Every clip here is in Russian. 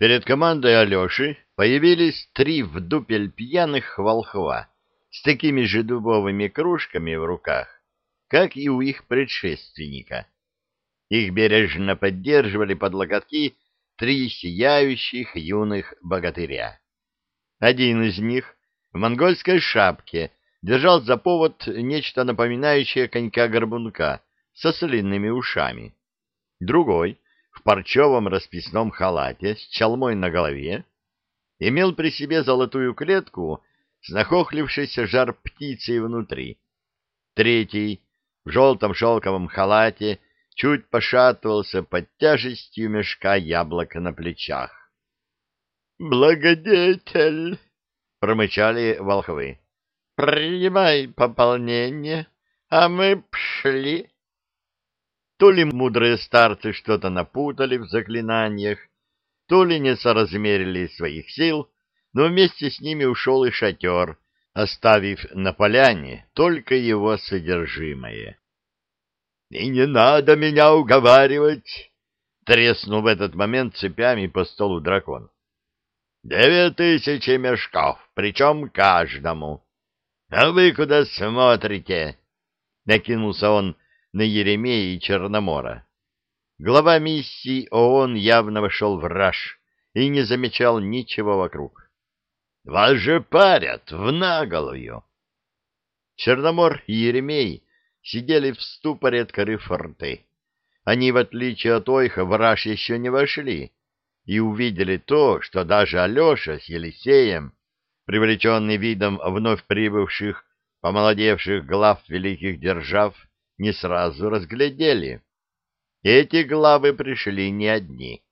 Перед командой Алеши появились три вдупель пьяных волхва с такими же дубовыми кружками в руках, как и у их предшественника. Их бережно поддерживали под локотки три сияющих юных богатыря. Один из них в монгольской шапке держал за повод нечто напоминающее конька-горбунка со слинными ушами. Другой, в парчевом расписном халате с чалмой на голове, имел при себе золотую клетку с нахохлившейся жар птицей внутри. Третий, в желтом шелковом халате, чуть пошатывался под тяжестью мешка яблок на плечах. «Благодетель!» — промычали волхвы. «Принимай пополнение, а мы пшли». То ли мудрые старцы что-то напутали в заклинаниях, то ли не соразмерили своих сил, но вместе с ними ушел и шатер, оставив на поляне только его содержимое. — И не надо меня уговаривать! — треснул в этот момент цепями по столу дракон. — Девять тысяч мешков, причем каждому. — А вы куда смотрите? — накинулся он на Еремея и Черномора. Глава миссии ООН явно вошел в раж и не замечал ничего вокруг. — Вас же парят в наголую! Черномор и Еремей сидели в ступоре, открыв рты. Они, в отличие от Ойха, в раж еще не вошли и увидели то, что даже Алеша с Елисеем, привлеченный видом вновь прибывших, помолодевших глав великих держав, не сразу разглядели. Эти главы пришли не одни.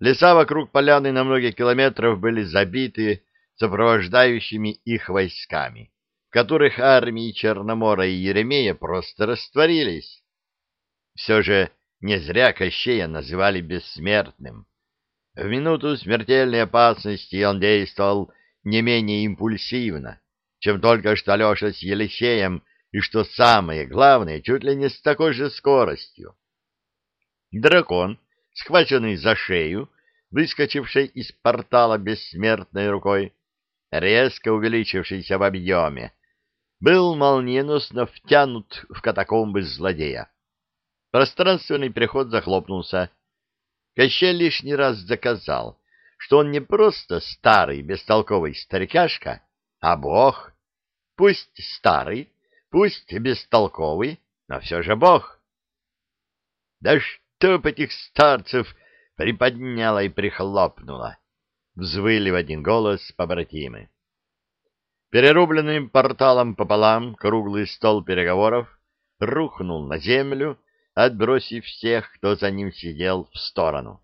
Леса вокруг поляны на многие километров были забиты сопровождающими их войсками которых армии Черномора и Еремея просто растворились. Все же не зря Кощея называли бессмертным. В минуту смертельной опасности он действовал не менее импульсивно, чем только что Леша с Елисеем, и, что самое главное, чуть ли не с такой же скоростью. Дракон, схваченный за шею, выскочивший из портала бессмертной рукой, резко увеличившийся в объеме, был молниеносно втянут в катакомбы злодея. Пространственный переход захлопнулся. Кощей лишний раз заказал, что он не просто старый бестолковый старикашка, а бог. Пусть старый, пусть бестолковый, но все же бог. Да чтоб этих старцев приподняла и прихлопнула! Взвыли в один голос побратимы. Перерубленным порталом пополам круглый стол переговоров рухнул на землю, отбросив всех, кто за ним сидел, в сторону.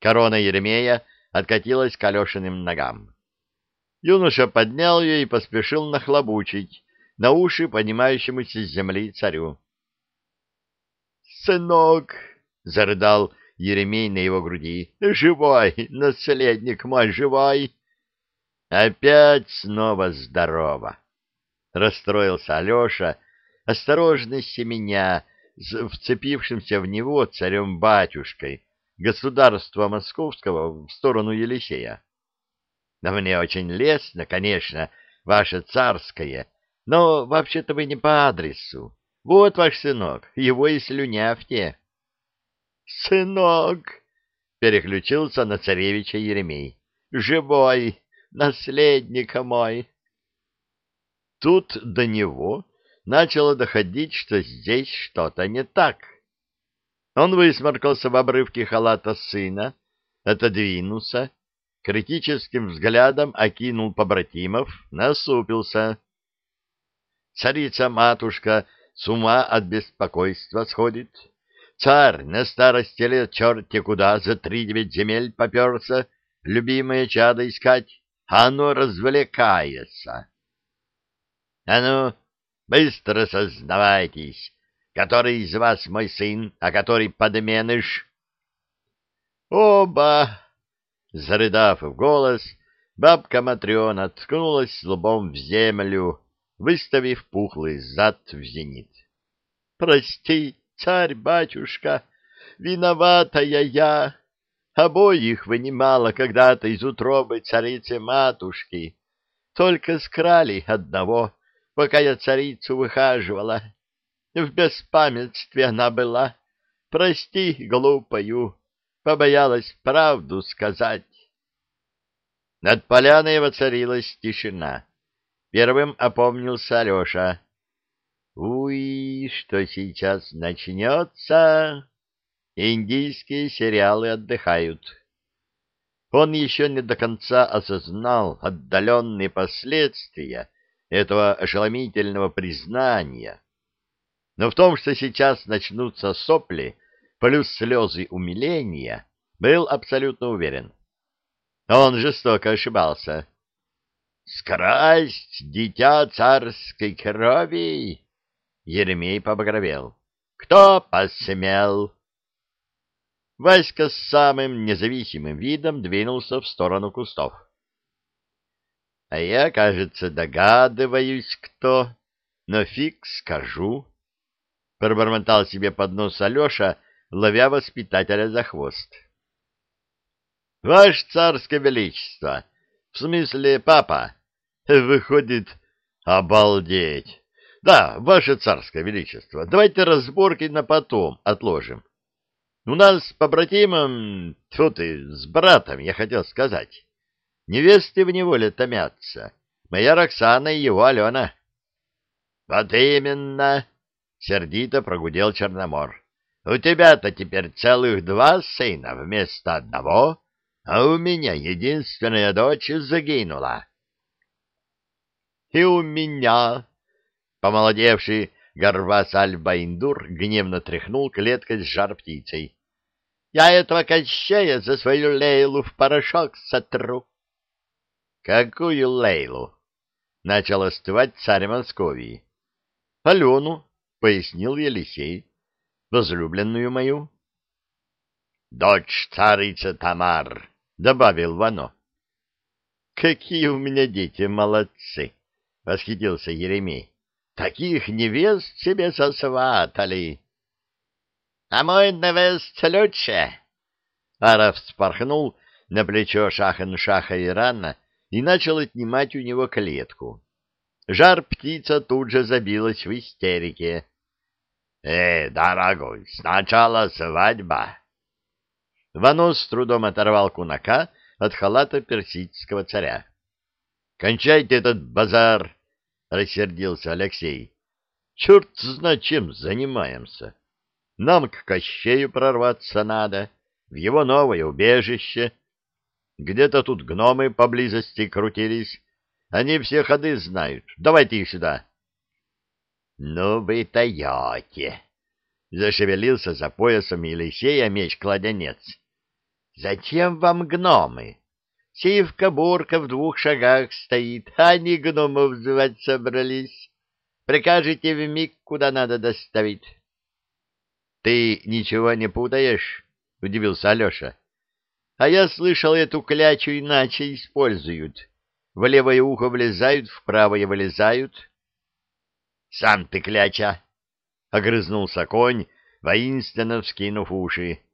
Корона Еремея откатилась к Алешиным ногам. Юноша поднял ее и поспешил нахлобучить на уши поднимающемуся с земли царю. «Сынок!» — зарыдал Еремей на его груди. «Живой! Наследник мой живой!» Опять снова здорово. Расстроился Алеша, осторожно семеня с вцепившимся в него царем-батюшкой государства московского в сторону Елисея. Но мне очень лестно, конечно, ваше царское, но вообще-то вы не по адресу. Вот ваш сынок, его и слюнявьте. Сынок! Переключился на царевича Еремей. Живой! наследника мой. Тут до него начало доходить, что здесь что-то не так. Он высморкался в обрывке халата сына, отодвинулся, критическим взглядом окинул побратимов, насупился. Царица-матушка с ума от беспокойства сходит. Царь на старости лет черти куда за три девять земель поперся, любимое чадо искать оно развлекается. А ну, быстро сознавайтесь, который из вас мой сын, а который подменыш? Оба! Зарыдав в голос, бабка Матрена ткнулась лбом в землю, выставив пухлый зад в зенит. — Прости, царь-батюшка, виноватая я. обоих вынимала когда-то из утробы царицы-матушки. Только скрали одного, пока я царицу выхаживала. В беспамятстве она была. Прости, глупою, побоялась правду сказать. Над поляной воцарилась тишина. Первым опомнился Алеша. Уй, что сейчас начнется? Индийские сериалы отдыхают. Он еще не до конца осознал отдаленные последствия этого ошеломительного признания. Но в том, что сейчас начнутся сопли, плюс слезы умиления, был абсолютно уверен. Он жестоко ошибался. «Скрасть дитя царской крови!» Еремей побагровел. «Кто посмел?» Васька с самым независимым видом двинулся в сторону кустов. — А я, кажется, догадываюсь, кто, но фиг скажу, — пробормотал себе под нос Алеша, ловя воспитателя за хвост. — Ваше царское величество, в смысле папа, выходит, обалдеть. Да, ваше царское величество, давайте разборки на потом отложим. У нас с побратимом, тьфу ты, с братом, я хотел сказать. Невесты в неволе томятся. Моя Роксана и его Алена. — Вот именно, — сердито прогудел Черномор. — У тебя-то теперь целых два сына вместо одного, а у меня единственная дочь загинула. — И у меня, — помолодевший Горвас Альбаиндур гневно тряхнул клеткой с жар-птицей. Я этого Кощея за свою Лейлу в порошок сотру. — Какую Лейлу? — начал остывать царь Московии. — Алену, — пояснил Елисей, — возлюбленную мою. — Дочь царицы Тамар, — добавил Вано. — Какие у меня дети молодцы! — восхитился Еремей. — Таких невест себе сосватали! А мой невест лучше. Аров спорхнул на плечо Шахан-Шаха Ирана и начал отнимать у него клетку. Жар-птица тут же забилась в истерике. — Э, дорогой, сначала свадьба. Ванос с трудом оторвал кунака от халата персидского царя. — Кончайте этот базар! — рассердился Алексей. — Черт знает, чем занимаемся! — нам к Кощею прорваться надо, в его новое убежище. Где-то тут гномы поблизости крутились. Они все ходы знают. Давайте их сюда. — Ну вы даете! — зашевелился за поясом Елисея меч-кладенец. — Зачем вам гномы? Сивка-бурка в двух шагах стоит, а они гномов звать собрались. Прикажете в миг, куда надо доставить. Ты ничего не путаешь? — удивился Алеша. — А я слышал, эту клячу иначе используют. В левое ухо влезают, в правое вылезают. — Сам ты кляча! — огрызнулся конь, воинственно вскинув уши. —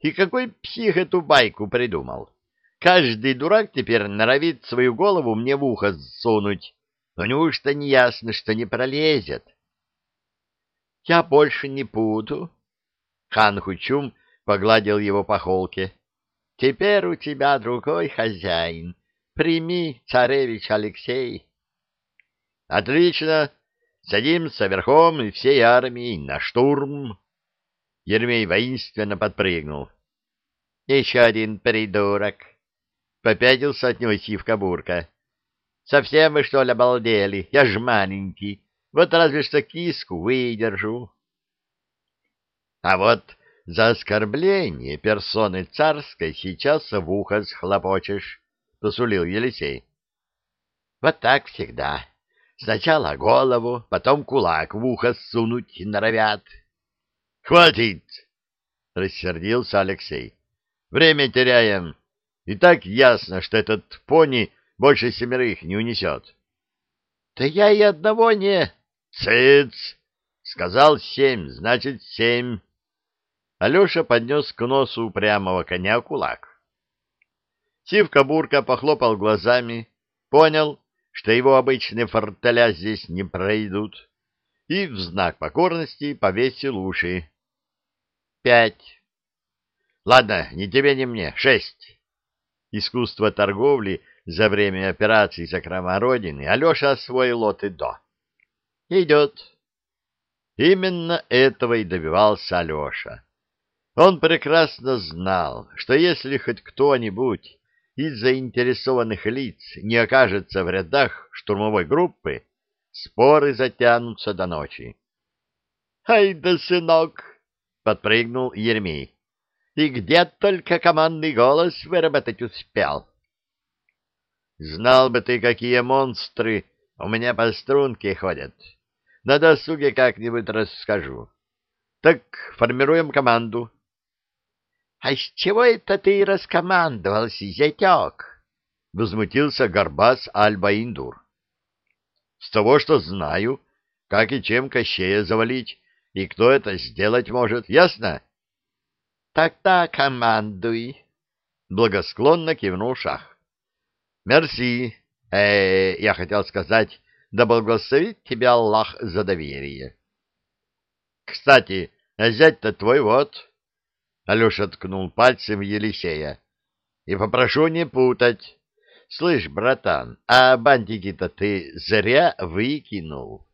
И какой псих эту байку придумал? Каждый дурак теперь норовит свою голову мне в ухо сунуть. Но неужто не ясно, что не пролезет? — я больше не буду. Хан Хучум погладил его по холке. Теперь у тебя другой хозяин. Прими, царевич Алексей. Отлично. Садимся верхом и всей армией на штурм. Ермей воинственно подпрыгнул. Еще один придурок. Попятился от него сивка-бурка. Совсем вы, что ли, обалдели? Я ж маленький. Вот разве что киску выдержу. А вот за оскорбление персоны царской сейчас в ухо схлопочешь, — посулил Елисей. — Вот так всегда. Сначала голову, потом кулак в ухо сунуть норовят. — Хватит! — рассердился Алексей. — Время теряем. И так ясно, что этот пони больше семерых не унесет. — Да я и одного не... Цыц! Сказал семь, значит семь. Алеша поднес к носу упрямого коня кулак. Сивка-бурка похлопал глазами, понял, что его обычные фортеля здесь не пройдут, и в знак покорности повесил уши. Пять. Ладно, ни тебе, ни мне. Шесть. Искусство торговли за время операции «Закрома Родины» Алеша освоил от и до. Идет. Именно этого и добивался Алеша. Он прекрасно знал, что если хоть кто-нибудь из заинтересованных лиц не окажется в рядах штурмовой группы, споры затянутся до ночи. — Ай да, сынок! — подпрыгнул Ермей. — И где только командный голос выработать успел? — Знал бы ты, какие монстры у меня по струнке ходят. На досуге как-нибудь расскажу. Так формируем команду. — А с чего это ты раскомандовался, зятек? — возмутился Горбас Альба-Индур. — С того, что знаю, как и чем Кощея завалить, и кто это сделать может, ясно? — Так-то командуй, — благосклонно кивнул Шах. — Мерси, э, я хотел сказать, да благословит тебя Аллах за доверие. — Кстати, а зять-то твой вот... Алеша ткнул пальцем Елисея. И попрошу не путать. Слышь, братан, а бантики-то ты зря выкинул.